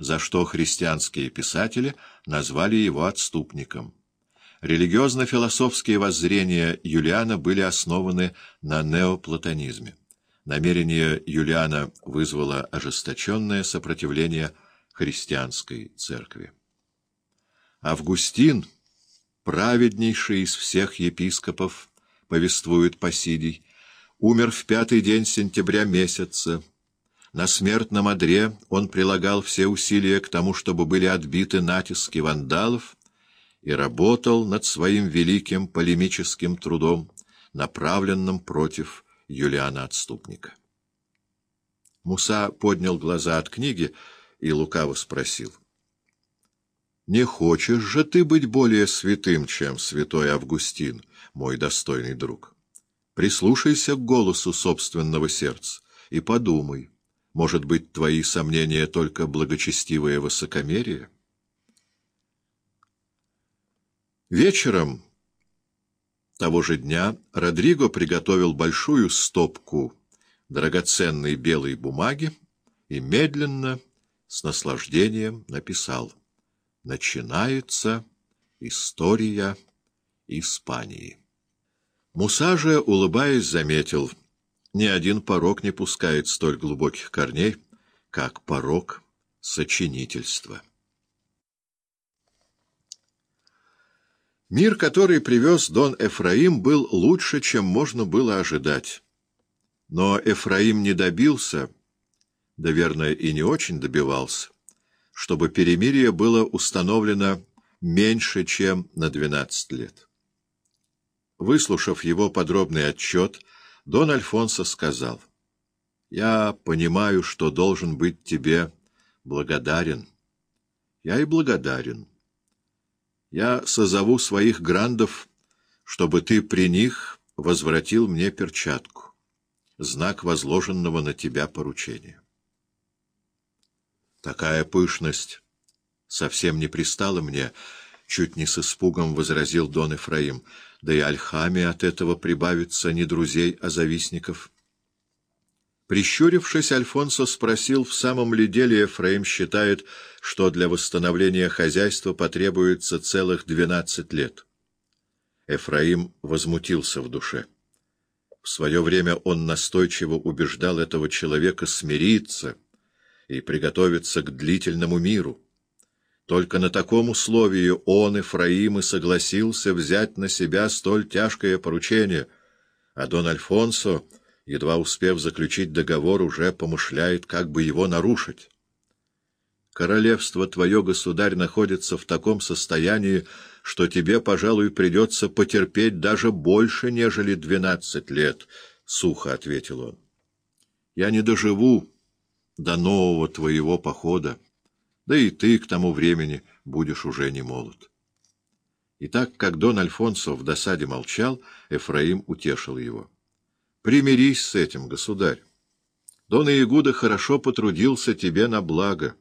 за что христианские писатели назвали его отступником. Религиозно-философские воззрения Юлиана были основаны на неоплатонизме. Намерение Юлиана вызвало ожесточенное сопротивление христианской церкви. Августин, праведнейший из всех епископов, повествует Посидий, умер в пятый день сентября месяца. На смертном одре он прилагал все усилия к тому, чтобы были отбиты натиски вандалов, и работал над своим великим полемическим трудом, направленным против Юлиана Отступника. Муса поднял глаза от книги и лукаво спросил. «Не хочешь же ты быть более святым, чем святой Августин, мой достойный друг? Прислушайся к голосу собственного сердца и подумай, может быть, твои сомнения только благочестивое высокомерие?» Вечером того же дня Родриго приготовил большую стопку драгоценной белой бумаги и медленно, с наслаждением написал «Начинается история Испании». Муса же, улыбаясь, заметил, ни один порог не пускает столь глубоких корней, как порог сочинительства. Мир, который привез Дон Эфраим, был лучше, чем можно было ожидать. Но Эфраим не добился, да, верно, и не очень добивался, чтобы перемирие было установлено меньше, чем на двенадцать лет. Выслушав его подробный отчет, Дон Альфонсо сказал, «Я понимаю, что должен быть тебе благодарен. Я и благодарен». Я созову своих грандов, чтобы ты при них возвратил мне перчатку, знак возложенного на тебя поручения. Такая пышность совсем не пристала мне, чуть не с испугом возразил Дон Эфраим, да и Альхаме от этого прибавится не друзей, а завистников. Прищурившись, Альфонсо спросил, в самом ли деле Ефраим считает, что для восстановления хозяйства потребуется целых двенадцать лет. Ефраим возмутился в душе. В свое время он настойчиво убеждал этого человека смириться и приготовиться к длительному миру. Только на таком условии он, Ефраим, и согласился взять на себя столь тяжкое поручение, а Дон Альфонсо едва успев заключить договор, уже помышляет, как бы его нарушить. Королевство твое, государь, находится в таком состоянии, что тебе, пожалуй, придется потерпеть даже больше, нежели двенадцать лет, — сухо ответил он. Я не доживу до нового твоего похода, да и ты к тому времени будешь уже не молод. И так как Дон Альфонсо в досаде молчал, Эфраим утешил его. Примирись с этим, государь. Дон Иегуда хорошо потрудился тебе на благо.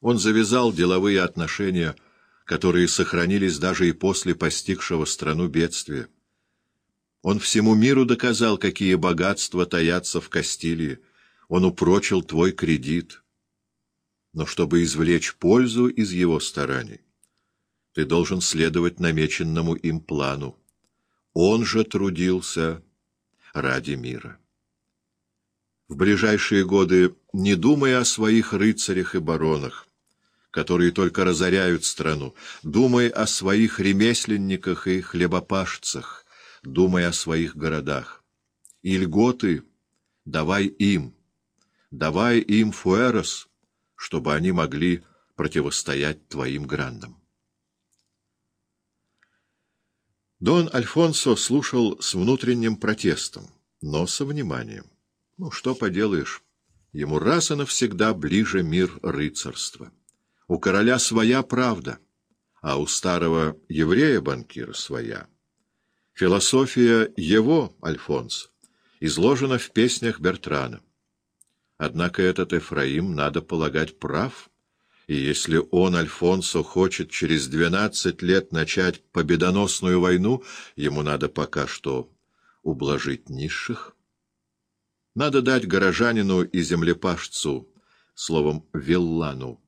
Он завязал деловые отношения, которые сохранились даже и после постигшего страну бедствия. Он всему миру доказал, какие богатства таятся в Кастилии. Он упрочил твой кредит. Но чтобы извлечь пользу из его стараний, ты должен следовать намеченному им плану. Он же трудился ради мира. В ближайшие годы не думай о своих рыцарях и баронах, которые только разоряют страну, думай о своих ремесленниках и хлебопашцах, думай о своих городах. И льготы давай им, давай им фуэрос, чтобы они могли противостоять твоим грандам. Дон Альфонсо слушал с внутренним протестом, но со вниманием. Ну, что поделаешь, ему раз и навсегда ближе мир рыцарства. У короля своя правда, а у старого еврея-банкира своя. Философия его, Альфонс, изложена в песнях Бертрана. Однако этот Эфраим, надо полагать, прав — и если он, Альфонсо, хочет через двенадцать лет начать победоносную войну, ему надо пока что ублажить низших. Надо дать горожанину и землепашцу словом «виллану».